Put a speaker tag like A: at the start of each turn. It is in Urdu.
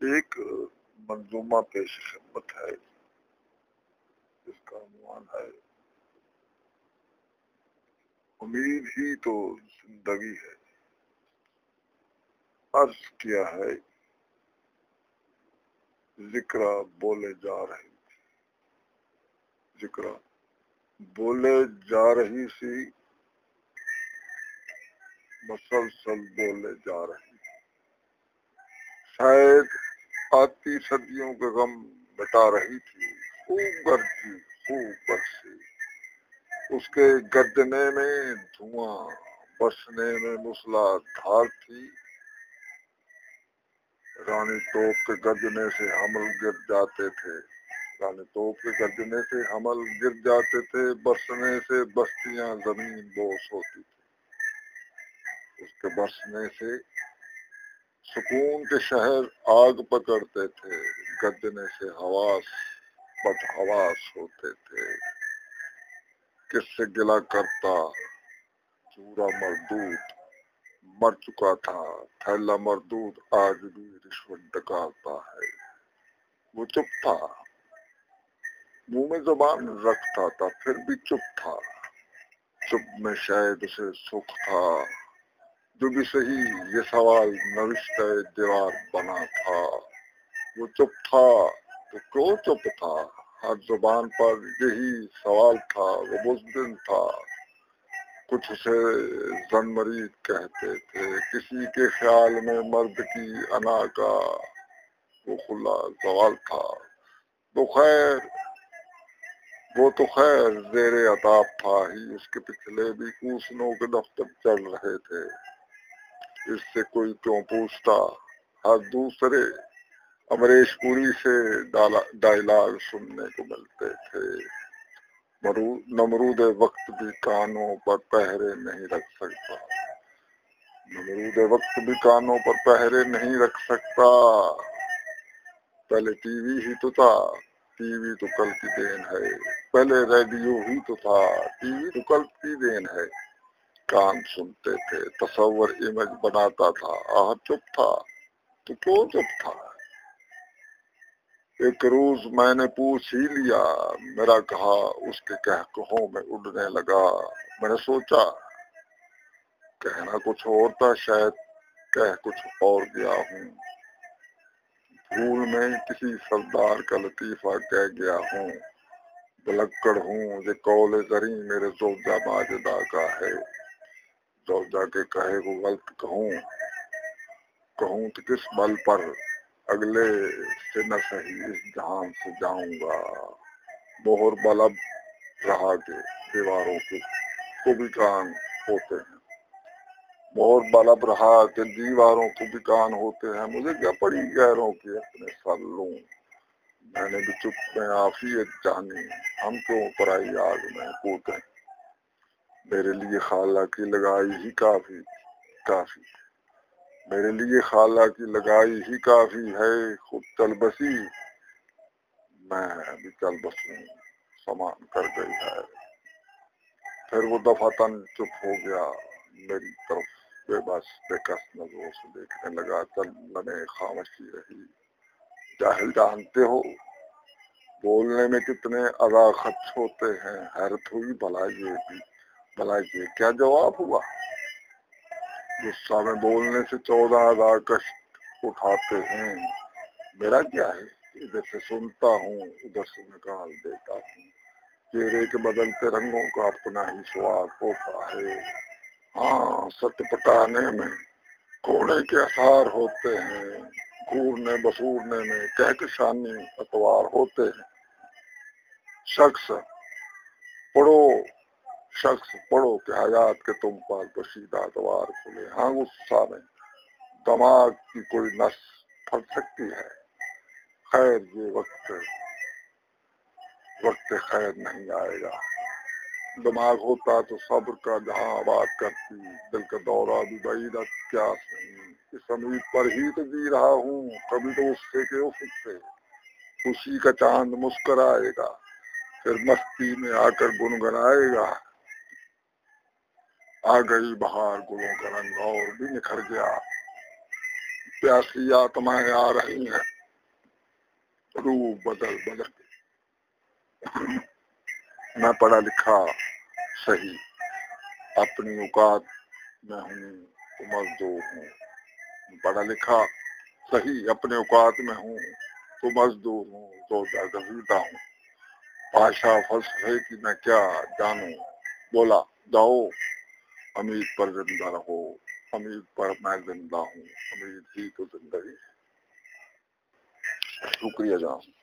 A: ایک منظومہ پیش خدمت ہے، جس کا عنوان ہے، امید ہی تو زندگی ہے۔ عرض کیا ہے، ذکر بولے جا رہی تھی ذکر بولے جا رہی سی، مسلسل بولے جا رہی شاید آتی صدیوں کے غم بتا رہی تھی، خوب گرتی خوب برسی اس کے گردنے میں دھواں، برسنے میں مسلا دھار تھی۔ رانی توپ کے گردنے سے حمل گر جاتے تھے۔ رانی توپ کے گردنے سے حمل گر جاتے تھے، برسنے سے بستیاں زمین بوس ہوتی تھی اس کے برسنے سے سکون کے شہر آگ پکڑتے تھے گردنے سے حواس، بد حواس ہوتے تھے۔ کس سے گلا کرتا؟ چورا مردود مر چکا تھا۔ تھیلا مردود آج بھی رشوت ڈکاتا ہے۔ وہ چپ تھا۔ منہ میں زبان رکھتا تھا، پھر بھی چپ تھا۔ چپ میں شاید اسے سکھ تھا۔ جو بھی صحیح یہ سوال نوشت دیوار بنا تھا، وہ چپ تھا تو کیوں چپ تھا؟ ہر زبان پر یہی سوال تھا، وہ بزدل تھا۔ کچھ اسے زن مرید کہتے تھے، کسی کے خیال میں مرد کی انا کا وہ کھلا سوال تھا۔ تو خیر، وہ تو خیر زیر عطاب تھا ہی، اس کے پچھلے بھی کوسنوں کے دفتر چل رہے تھے۔ اس سے کوئی کیوں پوچھتا، ہر دوسرے امریش پوری سے ڈائلاگ سننے کو ملتے تھے۔ نمرود وقت بھی کانوں پر پہرے نہیں رکھ سکتا۔ نمرود وقت بھی کانوں پر پہرے نہیں رکھ سکتا۔ پہلے ٹی وی ہی تو تھا، ٹی وی تو کل کی دین ہے۔ پہلے ریڈیو ہی تو تھا، ٹی وی تو کل کی دین ہے۔ کان سنتے تھے، تصور امیج بناتا تھا۔ آہ، چپ تھا۔ تو کیوں چپ تھا؟ ایک روز میں نے پوچھ ہی لیا، میرا کہا، اس کے کہوں میں اڑنے لگا۔ میں نے سوچا، کہنا کچھ اور تھا، شاید کہہ کچھ اور گیا ہوں۔ پھول میں کسی سردار کا لطیفہ کہہ گیا ہوں۔ بلکڑ ہوں، یہ کول زری میرے زوجہ ماجدہ کا ہے۔ زوجہ کے کہے کو غلط کہوں کہوں تو کس بل پر؟ اگلے سے نہ صحیح اس جہان سے جاؤں گا۔ بہر بلب رہا کے دیواروں کے کو بھی کان ہوتے ہیں۔ بہت بلب رہا کہ دیواروں کو بھی کان ہوتے ہیں۔ مجھے کیا پڑی گہروں کی اپنے سر لوں میں نے بھی چپ میں آفیت جانی۔ ہم کیوں پرائی آگ میں کوتے میرے لیے خالہ کی لگائی ہی کافی کافی۔ میرے لیے خالہ کی لگائی ہی کافی ہے، خود چل بسی میں بھی چل بسوں سامان کر گئی ہے۔ پھر وہ دفعہ تن چپ ہو گیا، میری طرف بے بس، بے کس نظروں سے دیکھنے لگا۔ چل میں خاموشی رہی۔ جاہل جانتے ہو، بولنے میں کتنے ادا خرچ ہوتے ہیں، حیرت ہوئی بھلا یہ بھی۔ بھلا یہ کیا جواب ہوا؟ غصہ میں بولنے سے چودہ ہزار کشت اٹھاتے ہیں۔ میرا کیا ہے؟ ادھر سے سنتا ہوں، ادھر سے نکال دیتا ہوں۔ چہرے کے بدلتے رنگوں کا اپنا ہی سواد ہوتا ہے۔ ہاں ست پٹانے میں کوڑے کے اثار ہوتے ہیں۔ گورنے بسورنے میں کہکشانی اتوار ہوتے ہیں۔ شخص، پڑھو۔ شخص پڑھو کہ حیات کے تم پر کشیدہ دوار کھلے۔ ہاں غصہ میں دماغ کی کوئی نس پھٹ سکتی ہے۔ خیر، یہ وقت وقت خیر نہیں آئے گا۔ دماغ ہوتا تو صبر کا جہاں آباد کرتی، دل کا دورہ بھی بعید کیا نہیں۔ اس امید پر ہی تو جی رہا ہوں، کبھی تو اس سے کہ افق سے۔ خوشی کا چاند مسکرائے گا، پھر مستی میں آ کر گنگنائے گا۔ آ گئی بہار گلوں کا رنگ اور بھی نکھر گیا۔ پیاسی آتمائیں آ رہی ہیں۔ روح بدل بدل۔ میں پڑھا لکھا صحیح۔ اپنی اوقات میں ہوں تو مزدور ہوں۔ پڑھا لکھا صحیح۔ اپنے اوقات میں ہوں تو مزدور ہوں۔ تو درگزیدہ ہوں۔ پاشا فلسفے کی میں کیا جانوں؟ بولا جاؤ امید پر زندہ رہو، امید پر میں زندہ ہوں، امید ہی تو زندگی ہے۔ شکریہ جان